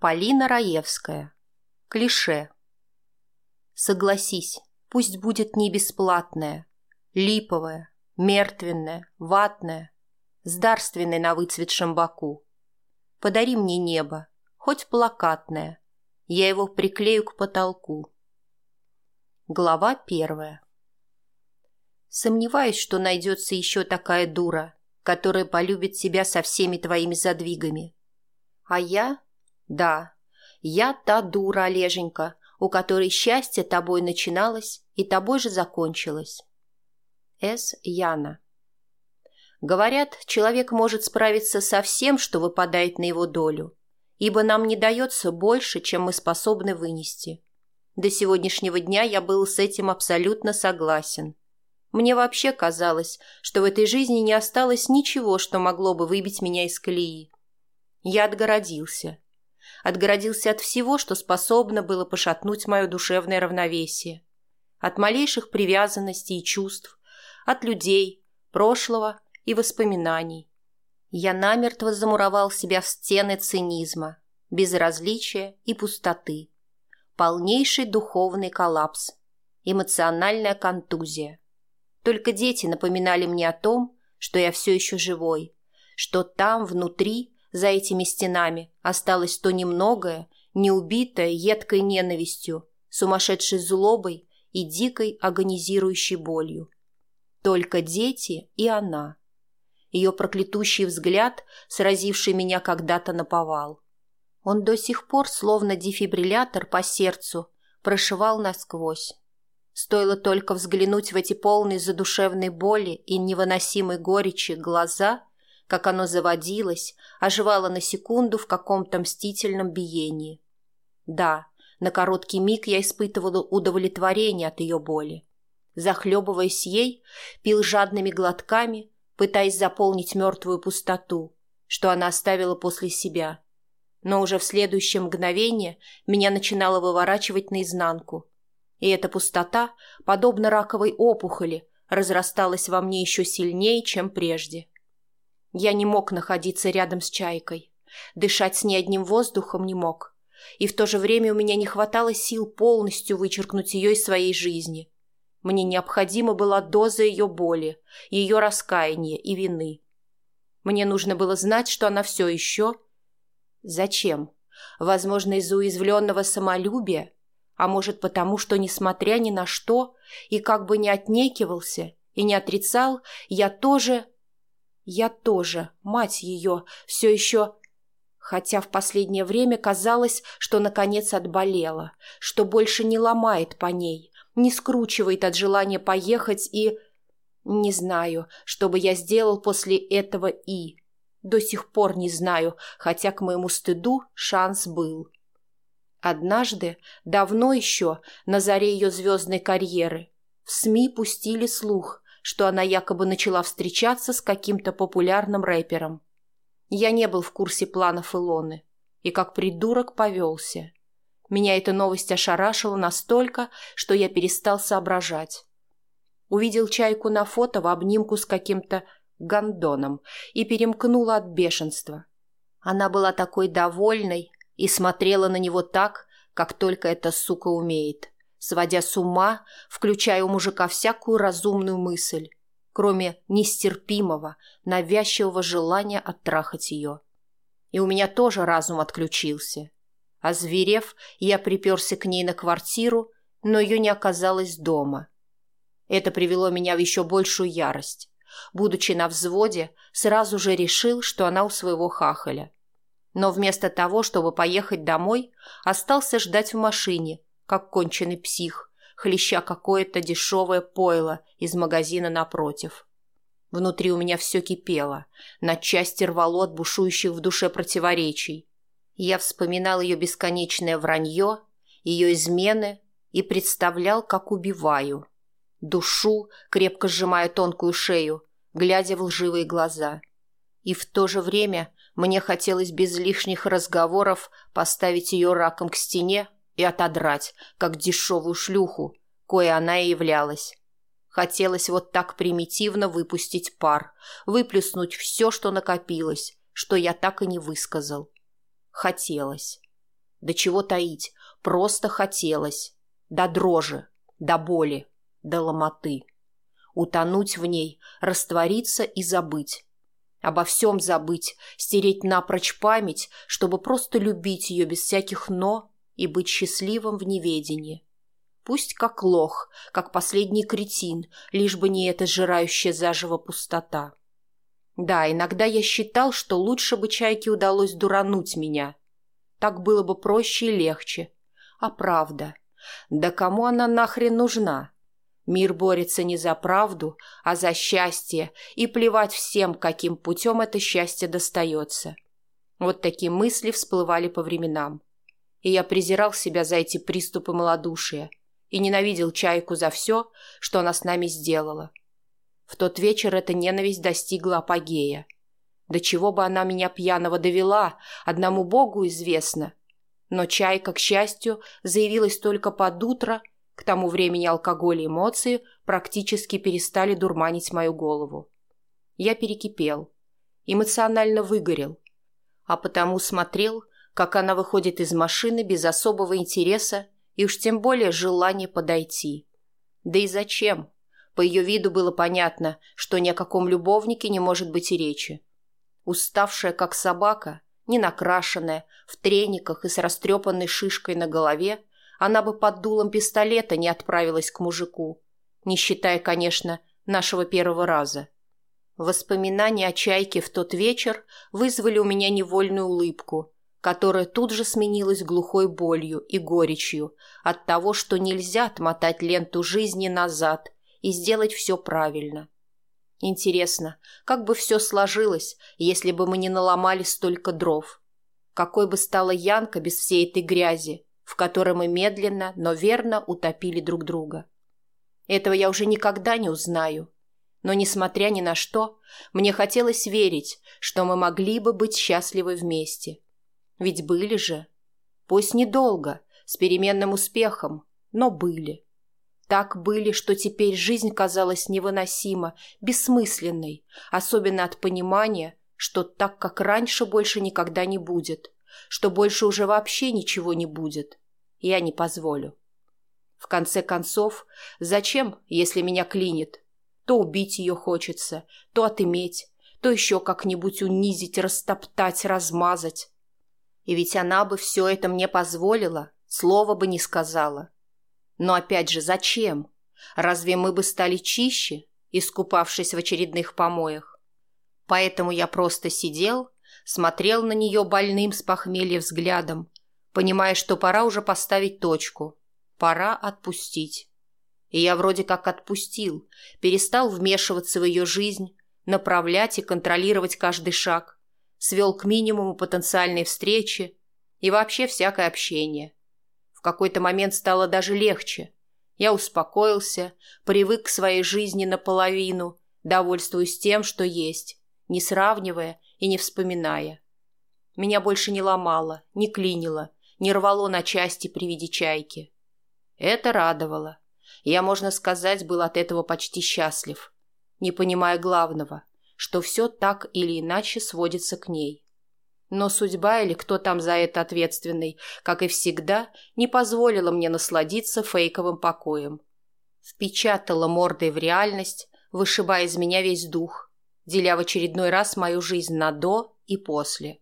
Полина Раевская. Клише. Согласись, пусть будет не бесплатная, липовая, мертвенная, ватная, с дарственной на выцветшем боку. Подари мне небо, хоть плакатное, я его приклею к потолку. Глава первая. Сомневаюсь, что найдется еще такая дура, которая полюбит себя со всеми твоими задвигами. А я да, я та дура, Олеженька, у которой счастье тобой начиналось и тобой же закончилось. С. Яна Говорят, человек может справиться со всем, что выпадает на его долю, ибо нам не дается больше, чем мы способны вынести. До сегодняшнего дня я был с этим абсолютно согласен. Мне вообще казалось, что в этой жизни не осталось ничего, что могло бы выбить меня из колеи. Я отгородился – отгородился от всего, что способно было пошатнуть мое душевное равновесие. От малейших привязанностей и чувств, от людей, прошлого и воспоминаний. Я намертво замуровал себя в стены цинизма, безразличия и пустоты. Полнейший духовный коллапс, эмоциональная контузия. Только дети напоминали мне о том, что я все еще живой, что там, внутри, за этими стенами осталось то немногое, неубитое едкой ненавистью, сумасшедшей злобой и дикой агонизирующей болью. Только дети и она. Ее проклятущий взгляд, сразивший меня когда-то на повал. Он до сих пор, словно дефибриллятор по сердцу, прошивал насквозь. Стоило только взглянуть в эти полные задушевной боли и невыносимой горечи глаза, как оно заводилось, оживало на секунду в каком-то мстительном биении. Да, на короткий миг я испытывала удовлетворение от ее боли. Захлебываясь ей, пил жадными глотками, пытаясь заполнить мертвую пустоту, что она оставила после себя. Но уже в следующее мгновение меня начинало выворачивать наизнанку. И эта пустота, подобно раковой опухоли, разрасталась во мне еще сильнее, чем прежде. Я не мог находиться рядом с чайкой. Дышать с ней одним воздухом не мог. И в то же время у меня не хватало сил полностью вычеркнуть ее из своей жизни. Мне необходима была доза ее боли, ее раскаяния и вины. Мне нужно было знать, что она все еще... Зачем? Возможно, из-за уязвленного самолюбия, а может потому, что, несмотря ни на что, и как бы не отнекивался и не отрицал, я тоже я тоже, мать ее, все еще... Хотя в последнее время казалось, что наконец отболела, что больше не ломает по ней, не скручивает от желания поехать и... Не знаю, что бы я сделал после этого и... До сих пор не знаю, хотя к моему стыду шанс был. Однажды, давно еще, на заре ее звездной карьеры, в СМИ пустили слух, что она якобы начала встречаться с каким-то популярным рэпером. Я не был в курсе планов Илоны и как придурок повелся. Меня эта новость ошарашила настолько, что я перестал соображать. Увидел чайку на фото в обнимку с каким-то гондоном и перемкнула от бешенства. Она была такой довольной и смотрела на него так, как только эта сука умеет сводя с ума, включая у мужика всякую разумную мысль, кроме нестерпимого, навязчивого желания оттрахать ее. И у меня тоже разум отключился. Озверев, я приперся к ней на квартиру, но ее не оказалось дома. Это привело меня в еще большую ярость. Будучи на взводе, сразу же решил, что она у своего хахаля. Но вместо того, чтобы поехать домой, остался ждать в машине – как конченый псих, хлеща какое-то дешевое пойло из магазина напротив. Внутри у меня все кипело, на части рвало от бушующих в душе противоречий. Я вспоминал ее бесконечное вранье, ее измены и представлял, как убиваю. Душу, крепко сжимая тонкую шею, глядя в лживые глаза. И в то же время мне хотелось без лишних разговоров поставить ее раком к стене и отодрать, как дешевую шлюху, кое она и являлась. Хотелось вот так примитивно выпустить пар, выплюснуть все, что накопилось, что я так и не высказал. Хотелось. Да чего таить, просто хотелось. До дрожи, до боли, до ломоты. Утонуть в ней, раствориться и забыть. Обо всем забыть, стереть напрочь память, чтобы просто любить ее без всяких «но» и быть счастливым в неведении. Пусть как лох, как последний кретин, лишь бы не эта сжирающая заживо пустота. Да, иногда я считал, что лучше бы чайке удалось дурануть меня. Так было бы проще и легче. А правда? Да кому она нахрен нужна? Мир борется не за правду, а за счастье, и плевать всем, каким путем это счастье достается. Вот такие мысли всплывали по временам. И я презирал себя за эти приступы малодушия и ненавидел Чайку за все, что она с нами сделала. В тот вечер эта ненависть достигла апогея. До чего бы она меня пьяного довела, одному Богу известно. Но Чайка, к счастью, заявилась только под утро – к тому времени алкоголь и эмоции практически перестали дурманить мою голову. Я перекипел, эмоционально выгорел, а потому смотрел, как она выходит из машины без особого интереса и уж тем более желания подойти. Да и зачем? По ее виду было понятно, что ни о каком любовнике не может быть и речи. Уставшая, как собака, ненакрашенная, в трениках и с растрепанной шишкой на голове, она бы под дулом пистолета не отправилась к мужику, не считая, конечно, нашего первого раза. Воспоминания о чайке в тот вечер вызвали у меня невольную улыбку, которая тут же сменилась глухой болью и горечью от того, что нельзя отмотать ленту жизни назад и сделать все правильно. Интересно, как бы все сложилось, если бы мы не наломали столько дров? Какой бы стала Янка без всей этой грязи, в которой мы медленно, но верно утопили друг друга. Этого я уже никогда не узнаю. Но, несмотря ни на что, мне хотелось верить, что мы могли бы быть счастливы вместе. Ведь были же. Пусть недолго, с переменным успехом, но были. Так были, что теперь жизнь казалась невыносимо, бессмысленной, особенно от понимания, что так, как раньше, больше никогда не будет – что больше уже вообще ничего не будет. Я не позволю. В конце концов, зачем, если меня клинит? То убить ее хочется, то отыметь, то еще как-нибудь унизить, растоптать, размазать. И ведь она бы все это мне позволила, слова бы не сказала. Но опять же, зачем? Разве мы бы стали чище, искупавшись в очередных помоях? Поэтому я просто сидел смотрел на нее больным с похмелья взглядом, понимая, что пора уже поставить точку, пора отпустить. И я вроде как отпустил, перестал вмешиваться в ее жизнь, направлять и контролировать каждый шаг, свел к минимуму потенциальные встречи и вообще всякое общение. В какой-то момент стало даже легче. Я успокоился, привык к своей жизни наполовину, довольствуясь тем, что есть, не сравнивая и не вспоминая. Меня больше не ломало, не клинило, не рвало на части при виде чайки. Это радовало. Я, можно сказать, был от этого почти счастлив, не понимая главного, что все так или иначе сводится к ней. Но судьба или кто там за это ответственный, как и всегда, не позволила мне насладиться фейковым покоем. Впечатала мордой в реальность, вышибая из меня весь дух, деля в очередной раз мою жизнь на «до» и «после».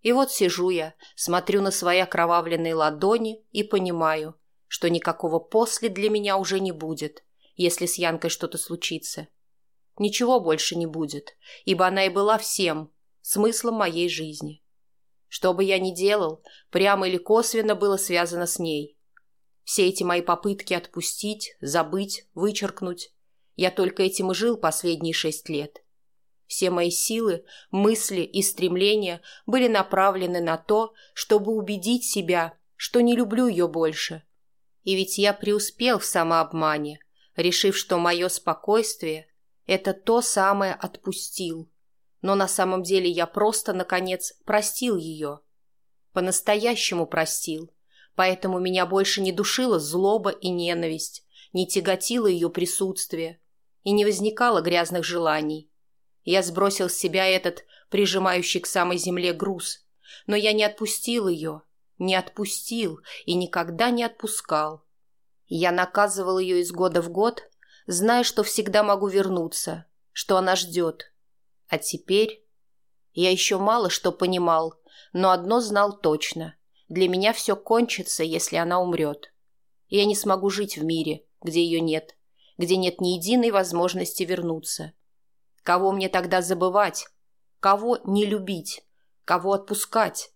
И вот сижу я, смотрю на свои окровавленные ладони и понимаю, что никакого «после» для меня уже не будет, если с Янкой что-то случится. Ничего больше не будет, ибо она и была всем, смыслом моей жизни. Что бы я ни делал, прямо или косвенно было связано с ней. Все эти мои попытки отпустить, забыть, вычеркнуть. Я только этим и жил последние шесть лет. Все мои силы, мысли и стремления были направлены на то, чтобы убедить себя, что не люблю ее больше. И ведь я преуспел в самообмане, решив, что мое спокойствие – это то самое отпустил. Но на самом деле я просто, наконец, простил ее. По-настоящему простил. Поэтому меня больше не душила злоба и ненависть, не тяготило ее присутствие и не возникало грязных желаний. Я сбросил с себя этот прижимающий к самой земле груз, но я не отпустил ее. Не отпустил и никогда не отпускал. Я наказывал ее из года в год, зная, что всегда могу вернуться, что она ждет. А теперь... Я еще мало что понимал, но одно знал точно. Для меня все кончится, если она умрет. Я не смогу жить в мире, где ее нет, где нет ни единой возможности вернуться. Кого мне тогда забывать? Кого не любить? Кого отпускать?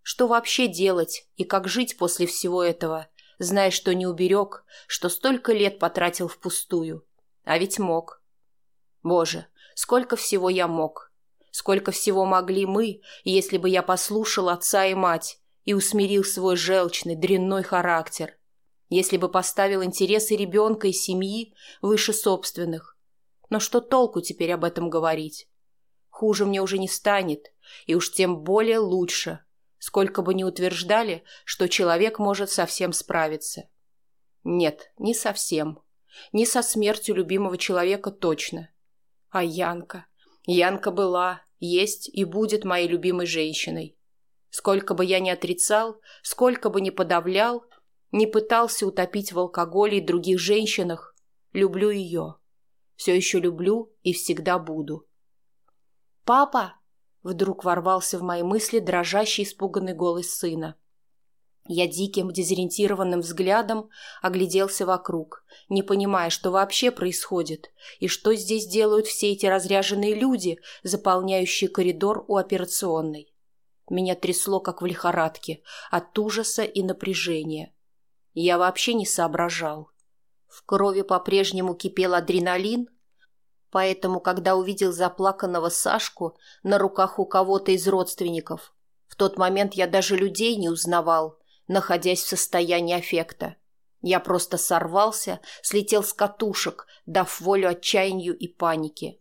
Что вообще делать и как жить после всего этого, зная, что не уберег, что столько лет потратил впустую? А ведь мог. Боже, сколько всего я мог. Сколько всего могли мы, если бы я послушал отца и мать и усмирил свой желчный, дрянной характер. Если бы поставил интересы ребенка и семьи выше собственных. Но что толку теперь об этом говорить? Хуже мне уже не станет, и уж тем более лучше, сколько бы ни утверждали, что человек может совсем справиться. Нет, не совсем. Не со смертью любимого человека точно. А Янка? Янка была, есть и будет моей любимой женщиной. Сколько бы я ни отрицал, сколько бы ни подавлял, не пытался утопить в алкоголе и других женщинах, люблю ее. Все еще люблю и всегда буду. «Папа!» — вдруг ворвался в мои мысли дрожащий испуганный голос сына. Я диким, дезориентированным взглядом огляделся вокруг, не понимая, что вообще происходит, и что здесь делают все эти разряженные люди, заполняющие коридор у операционной. Меня трясло, как в лихорадке, от ужаса и напряжения. Я вообще не соображал. В крови по-прежнему кипел адреналин, Поэтому, когда увидел заплаканного Сашку на руках у кого-то из родственников, в тот момент я даже людей не узнавал, находясь в состоянии аффекта. Я просто сорвался, слетел с катушек, дав волю отчаянию и панике.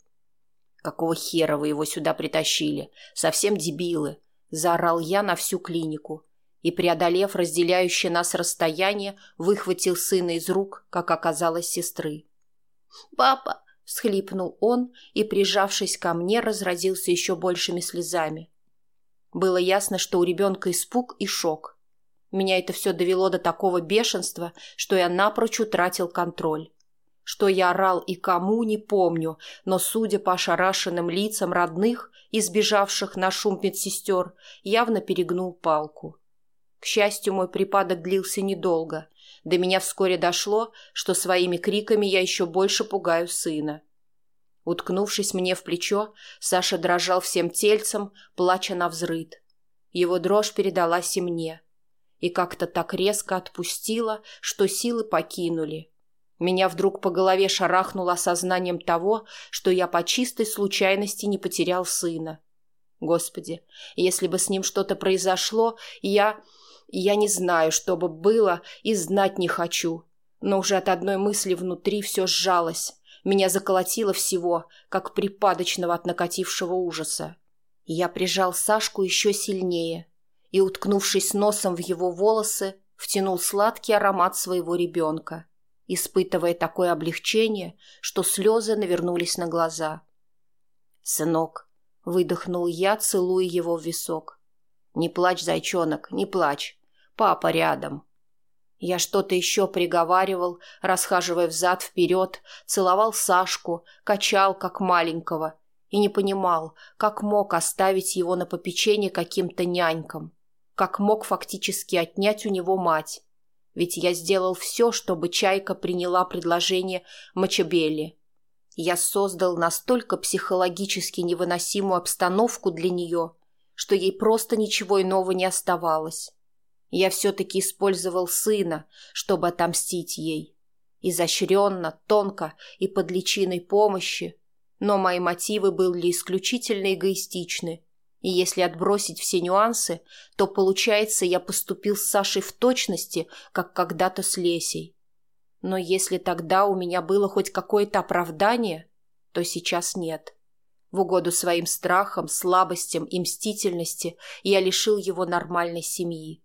«Какого хера вы его сюда притащили? Совсем дебилы!» – заорал я на всю клинику и, преодолев разделяющее нас расстояние, выхватил сына из рук, как оказалось, сестры. «Папа, — всхлипнул он и, прижавшись ко мне, разразился еще большими слезами. Было ясно, что у ребенка испуг и шок. Меня это все довело до такого бешенства, что я напрочь утратил контроль. Что я орал и кому, не помню, но, судя по ошарашенным лицам родных, избежавших на шум медсестер, явно перегнул палку. К счастью, мой припадок длился недолго. До меня вскоре дошло, что своими криками я еще больше пугаю сына. Уткнувшись мне в плечо, Саша дрожал всем тельцем, плача на взрыд. Его дрожь передалась и мне. И как-то так резко отпустила, что силы покинули. Меня вдруг по голове шарахнуло осознанием того, что я по чистой случайности не потерял сына. Господи, если бы с ним что-то произошло, я... Я не знаю, что бы было, и знать не хочу. Но уже от одной мысли внутри все сжалось. Меня заколотило всего, как припадочного от накатившего ужаса. Я прижал Сашку еще сильнее и, уткнувшись носом в его волосы, втянул сладкий аромат своего ребенка, испытывая такое облегчение, что слезы навернулись на глаза. «Сынок», — выдохнул я, целуя его в висок. «Не плачь, зайчонок, не плачь. Папа рядом. Я что-то еще приговаривал, расхаживая взад-вперед, целовал Сашку, качал, как маленького, и не понимал, как мог оставить его на попечение каким-то нянькам, как мог фактически отнять у него мать. Ведь я сделал все, чтобы Чайка приняла предложение Мачебелли. Я создал настолько психологически невыносимую обстановку для нее, что ей просто ничего иного не оставалось. Я все-таки использовал сына, чтобы отомстить ей. Изощренно, тонко и под личиной помощи. Но мои мотивы были исключительно эгоистичны. И если отбросить все нюансы, то, получается, я поступил с Сашей в точности, как когда-то с Лесей. Но если тогда у меня было хоть какое-то оправдание, то сейчас нет. В угоду своим страхам, слабостям и мстительности я лишил его нормальной семьи.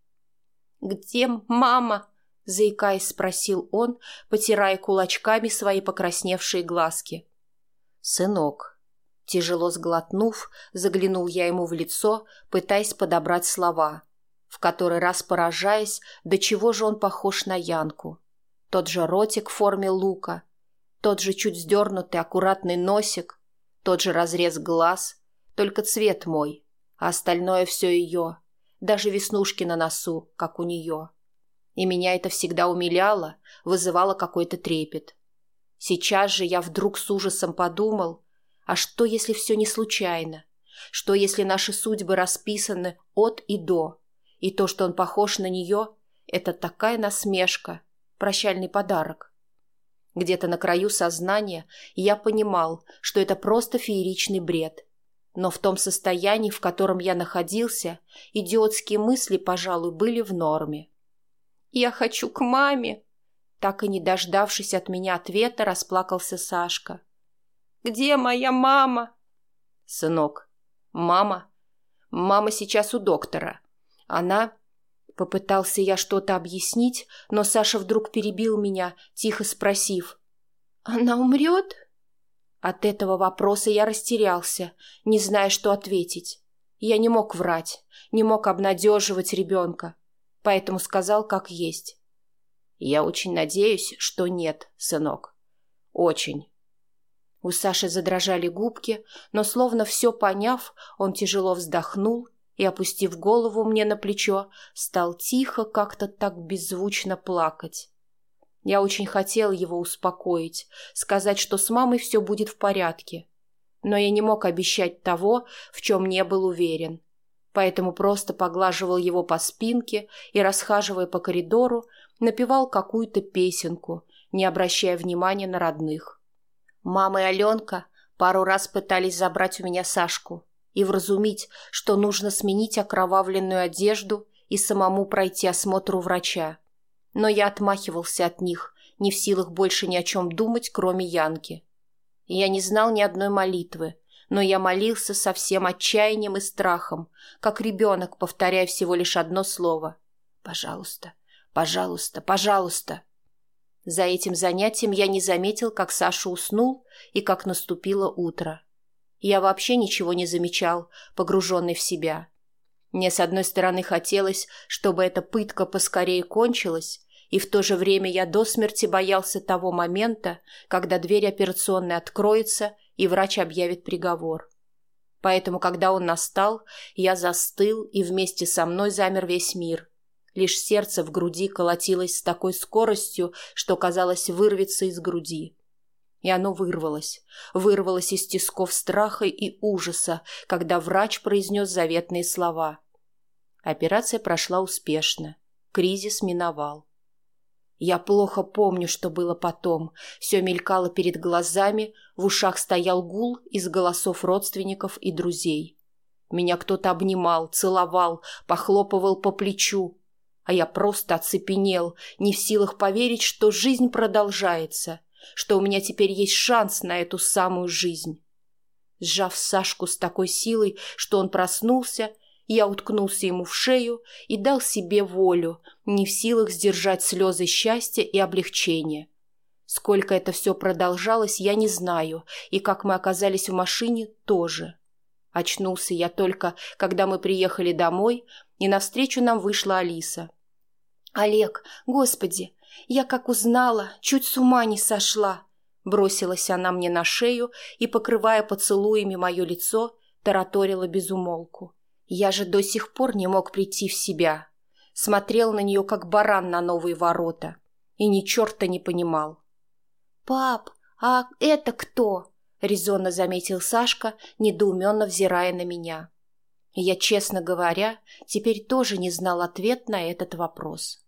«Где мама?» – заикаясь, спросил он, потирая кулачками свои покрасневшие глазки. «Сынок». Тяжело сглотнув, заглянул я ему в лицо, пытаясь подобрать слова. в который раз поражаясь, до чего же он похож на Янку. Тот же ротик в форме лука, тот же чуть сдернутый аккуратный носик, тот же разрез глаз, только цвет мой, а остальное все ее, даже веснушки на носу, как у нее. И меня это всегда умиляло, вызывало какой-то трепет. Сейчас же я вдруг с ужасом подумал, а что, если все не случайно? Что, если наши судьбы расписаны от и до, и то, что он похож на нее, это такая насмешка, прощальный подарок? Где-то на краю сознания я понимал, что это просто фееричный бред. Но в том состоянии, в котором я находился, идиотские мысли, пожалуй, были в норме. «Я хочу к маме!» Так и не дождавшись от меня ответа, расплакался Сашка. «Где моя мама?» «Сынок, мама? Мама сейчас у доктора. Она...» Попытался я что-то объяснить, но Саша вдруг перебил меня, тихо спросив. «Она умрет?» От этого вопроса я растерялся, не зная, что ответить. Я не мог врать, не мог обнадеживать ребенка, поэтому сказал, как есть. «Я очень надеюсь, что нет, сынок. Очень». У Саши задрожали губки, но, словно все поняв, он тяжело вздохнул и, опустив голову мне на плечо, стал тихо как-то так беззвучно плакать. Я очень хотел его успокоить, сказать, что с мамой все будет в порядке. Но я не мог обещать того, в чем не был уверен. Поэтому просто поглаживал его по спинке и, расхаживая по коридору, напевал какую-то песенку, не обращая внимания на родных. Мама и Аленка пару раз пытались забрать у меня Сашку, и вразумить, что нужно сменить окровавленную одежду и самому пройти осмотр у врача. Но я отмахивался от них, не в силах больше ни о чем думать, кроме Янки. Я не знал ни одной молитвы, но я молился со всем отчаянием и страхом, как ребенок, повторяя всего лишь одно слово. «Пожалуйста, пожалуйста, пожалуйста». За этим занятием я не заметил, как Саша уснул и как наступило утро. Я вообще ничего не замечал, погруженный в себя. Мне, с одной стороны, хотелось, чтобы эта пытка поскорее кончилась, и в то же время я до смерти боялся того момента, когда дверь операционной откроется и врач объявит приговор. Поэтому, когда он настал, я застыл, и вместе со мной замер весь мир. Лишь сердце в груди колотилось с такой скоростью, что, казалось, вырвется из груди. И оно вырвалось. Вырвалось из тисков страха и ужаса, когда врач произнес заветные слова. Операция прошла успешно. Кризис миновал. Я плохо помню, что было потом. Все мелькало перед глазами, в ушах стоял гул из голосов родственников и друзей. Меня кто-то обнимал, целовал, похлопывал по плечу. А я просто оцепенел, не в силах поверить, что жизнь продолжается — что у меня теперь есть шанс на эту самую жизнь. Сжав Сашку с такой силой, что он проснулся, я уткнулся ему в шею и дал себе волю, не в силах сдержать слезы счастья и облегчения. Сколько это все продолжалось, я не знаю, и как мы оказались в машине, тоже. Очнулся я только, когда мы приехали домой, и навстречу нам вышла Алиса. «Олег, господи, я как узнала, чуть с ума не сошла. Бросилась она мне на шею и, покрывая поцелуями мое лицо, тараторила безумолку. Я же до сих пор не мог прийти в себя. Смотрел на нее, как баран на новые ворота. И ни черта не понимал. «Пап, а это кто?» — резонно заметил Сашка, недоуменно взирая на меня. Я, честно говоря, теперь тоже не знал ответ на этот вопрос.